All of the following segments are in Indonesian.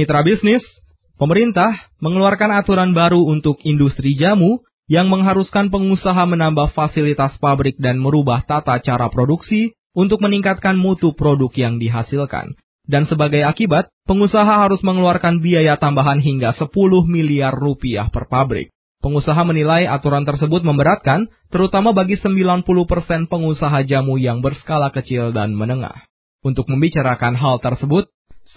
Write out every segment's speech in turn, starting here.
Mitra bisnis, pemerintah mengeluarkan aturan baru untuk industri jamu yang mengharuskan pengusaha menambah fasilitas pabrik dan merubah tata cara produksi untuk meningkatkan mutu produk yang dihasilkan. Dan sebagai akibat, pengusaha harus mengeluarkan biaya tambahan hingga 10 miliar rupiah per pabrik. Pengusaha menilai aturan tersebut memberatkan, terutama bagi 90% pengusaha jamu yang berskala kecil dan menengah. Untuk membicarakan hal tersebut,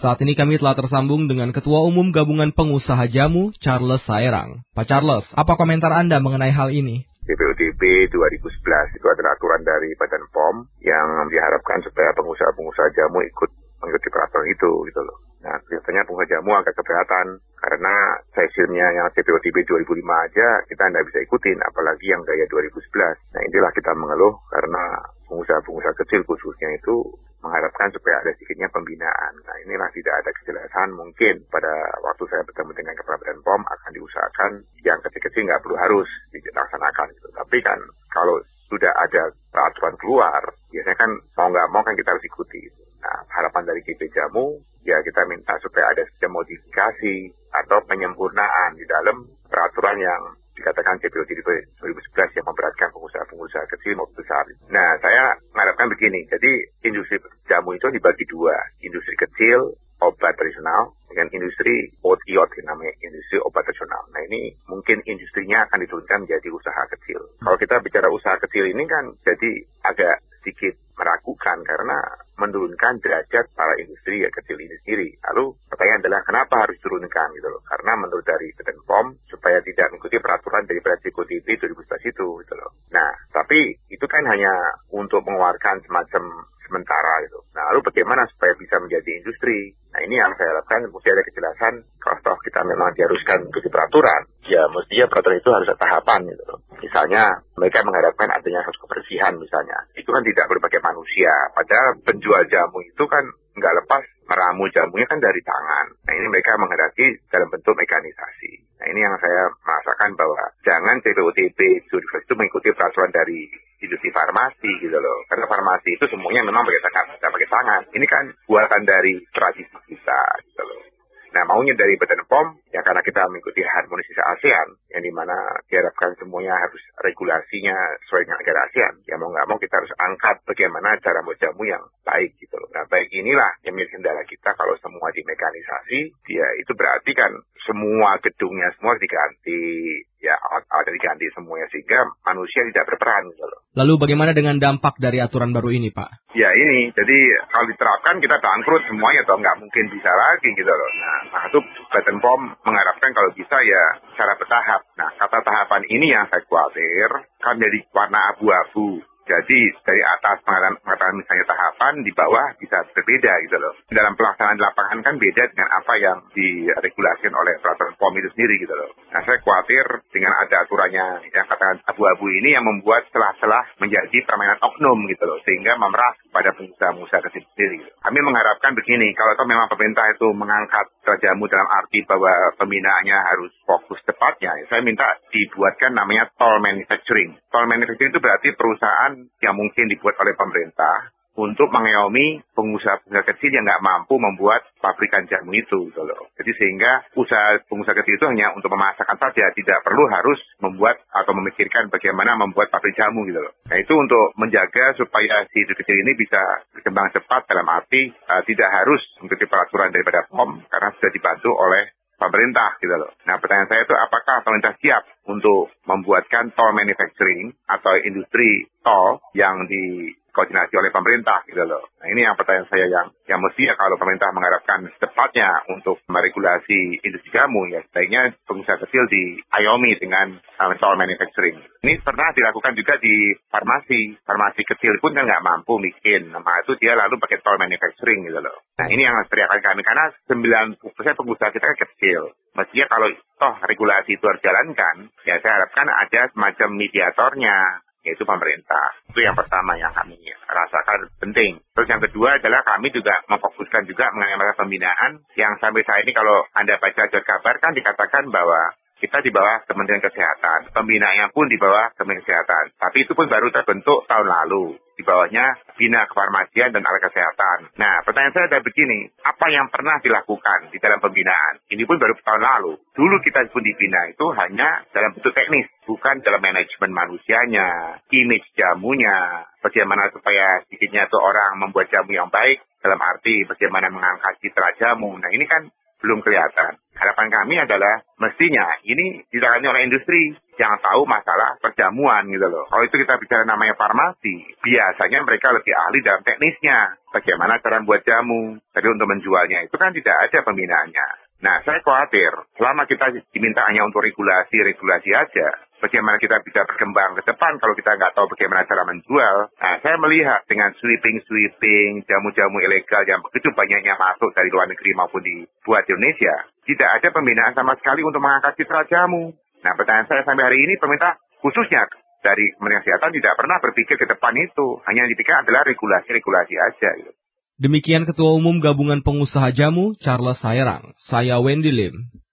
saat ini kami telah tersambung dengan Ketua Umum Gabungan Pengusaha Jamu, Charles Saerang. Pak Charles, apa komentar Anda mengenai hal ini? DPODP 2011 itu adalah aturan dari Badan POM yang diharapkan supaya pengusaha-pengusaha jamu ikut mengikuti peraturan itu gitu loh. Nah, biasanya pengusaha jamu agak keberatan karena sesinya yang CPOTB 2005 aja kita tidak bisa ikutin, apalagi yang gaya 2011. Nah, inilah kita mengeluh karena pengusaha-pengusaha kecil khususnya itu mengharapkan supaya ada sedikitnya pembinaan. Nah inilah tidak ada kejelasan mungkin pada waktu saya bertemu dengan Kepala Badan POM akan diusahakan yang kecil-kecil nggak perlu harus dilaksanakan. Gitu. Tapi kan kalau sudah ada peraturan keluar, biasanya kan mau nggak mau kan kita harus ikuti. Nah harapan dari GP Jamu ya kita minta supaya ada modifikasi atau penyempurnaan di dalam peraturan yang dikatakan CPO 2011 yang memberatkan pengusaha-pengusaha kecil maupun besar. Nah, saya mengharapkan begini, jadi industri jamu itu dibagi dua, industri kecil, obat tradisional, dengan industri OTIOT namanya industri obat tradisional. Nah ini mungkin industrinya akan diturunkan menjadi usaha kecil. Kalau kita bicara usaha kecil ini kan jadi agak sedikit meragukan karena menurunkan derajat para industri yang kecil ini sendiri. Lalu pertanyaan adalah kenapa harus turunkan gitu loh? Karena menurut dari Badan POM supaya tidak mengikuti peraturan dari COTP 2011 itu gitu loh. Nah, tapi itu kan hanya untuk mengeluarkan semacam sementara gitu. Nah, lalu bagaimana supaya bisa menjadi industri? Nah, ini yang saya harapkan mesti ada kejelasan kalau kita memang diharuskan mengikuti peraturan, ya mestinya peraturan itu harus ada tahapan gitu loh. Misalnya mereka mengharapkan adanya harus kebersihan misalnya. Itu kan tidak berbagai manusia. Padahal penjual jamu itu kan nggak lepas meramu jamunya kan dari tangan. Nah ini mereka menghadapi dalam bentuk mekanisasi. Nah ini yang saya merasakan bahwa jangan CPOTP itu mengikuti peraturan dari industri farmasi gitu loh. Karena farmasi itu semuanya memang pakai tangan, pakai tangan. Ini kan buatan dari tradisi kita gitu loh. Nah maunya dari Badan POM, ya karena kita mengikuti harmonisasi ASEAN, yang di mana diharapkan semuanya harus regulasinya sesuai dengan negara ASEAN. Ya mau nggak mau kita harus angkat bagaimana cara jamu yang baik gitu loh. Nah baik inilah yang menjadi kendala kita kalau semua dimekanisasi, ya itu berarti kan semua gedungnya semua diganti, ya ada diganti semuanya sehingga manusia tidak berperan gitu loh. Lalu bagaimana dengan dampak dari aturan baru ini Pak? Ya ini, jadi kalau diterapkan kita bangkrut semuanya atau nggak mungkin bisa lagi gitu loh. Nah, nah itu Badan POM mengharapkan kalau bisa ya secara bertahap. Nah, kata tahapan ini yang saya khawatir kan jadi warna abu-abu. Jadi dari atas mengatakan misalnya tahapan, di bawah bisa berbeda gitu loh. Dalam pelaksanaan lapangan kan beda dengan apa yang diregulasikan oleh peraturan POM itu sendiri gitu loh. Nah saya khawatir dengan ada aturannya yang katakan abu-abu ini yang membuat celah-celah menjadi permainan oknum gitu loh. Sehingga memeras pada pengusaha-pengusaha kecil sendiri. Gitu. Kami mengharapkan begini, kalau memang pemerintah itu mengangkat jamu dalam arti bahwa pembinaannya harus fokus tepatnya, saya minta dibuatkan namanya toll manufacturing. Toll manufacturing itu berarti perusahaan yang mungkin dibuat oleh pemerintah untuk mengayomi pengusaha-pengusaha kecil yang nggak mampu membuat pabrikan jamu itu gitu loh. Jadi sehingga usaha pengusaha kecil itu hanya untuk memasakkan saja, tidak perlu harus membuat atau memikirkan bagaimana membuat pabrik jamu gitu loh. Nah itu untuk menjaga supaya si kecil ini bisa berkembang cepat dalam arti uh, tidak harus mengikuti peraturan daripada POM karena sudah dibantu oleh pemerintah gitu loh. Nah pertanyaan saya itu apakah pemerintah siap untuk membuatkan tol manufacturing atau industri tol yang di koordinasi oleh pemerintah gitu loh. Nah ini yang pertanyaan saya yang yang mesti ya kalau pemerintah mengharapkan secepatnya untuk meregulasi industri jamu ya sebaiknya pengusaha kecil diayomi dengan uh, manufacturing. Ini pernah dilakukan juga di farmasi. Farmasi kecil pun kan nggak mampu bikin. Nah itu dia lalu pakai tol manufacturing gitu loh. Nah ini yang teriakan kami karena 90% pengusaha kita kan kecil. Mestinya kalau toh regulasi itu harus jalankan, ya saya harapkan ada semacam mediatornya, yaitu pemerintah. Itu yang pertama yang kami rasakan penting. Terus yang kedua adalah kami juga memfokuskan juga mengenai pembinaan yang sampai saat ini kalau Anda baca jod kabar kan dikatakan bahwa kita di bawah Kementerian Kesehatan. Pembinaannya pun di bawah Kementerian Kesehatan. Tapi itu pun baru terbentuk tahun lalu. Di bawahnya Bina Kefarmasian dan Alat Kesehatan. Nah, pertanyaan saya adalah begini. Apa yang pernah dilakukan di dalam pembinaan? Ini pun baru tahun lalu. Dulu kita pun dibina itu hanya dalam bentuk teknis. Bukan dalam manajemen manusianya, image jamunya, bagaimana supaya sedikitnya itu orang membuat jamu yang baik, dalam arti bagaimana mengangkat citra jamu. Nah ini kan belum kelihatan. Harapan kami adalah mestinya ini ditangani oleh industri yang tahu masalah perjamuan gitu loh. Kalau itu kita bicara namanya farmasi, biasanya mereka lebih ahli dalam teknisnya. Bagaimana cara buat jamu. Tapi untuk menjualnya itu kan tidak ada pembinaannya. Nah, saya khawatir selama kita diminta hanya untuk regulasi-regulasi aja, bagaimana kita bisa berkembang ke depan kalau kita nggak tahu bagaimana cara menjual. Nah, saya melihat dengan sweeping-sweeping, jamu-jamu ilegal yang begitu banyaknya masuk dari luar negeri maupun dibuat di Indonesia, tidak ada pembinaan sama sekali untuk mengangkat citra jamu. Nah, pertanyaan saya sampai hari ini, pemerintah khususnya dari Kementerian Kesehatan tidak pernah berpikir ke depan itu. Hanya yang dipikir adalah regulasi-regulasi aja. Gitu. Demikian Ketua Umum Gabungan Pengusaha Jamu, Charles Sairang. Saya Wendy Lim.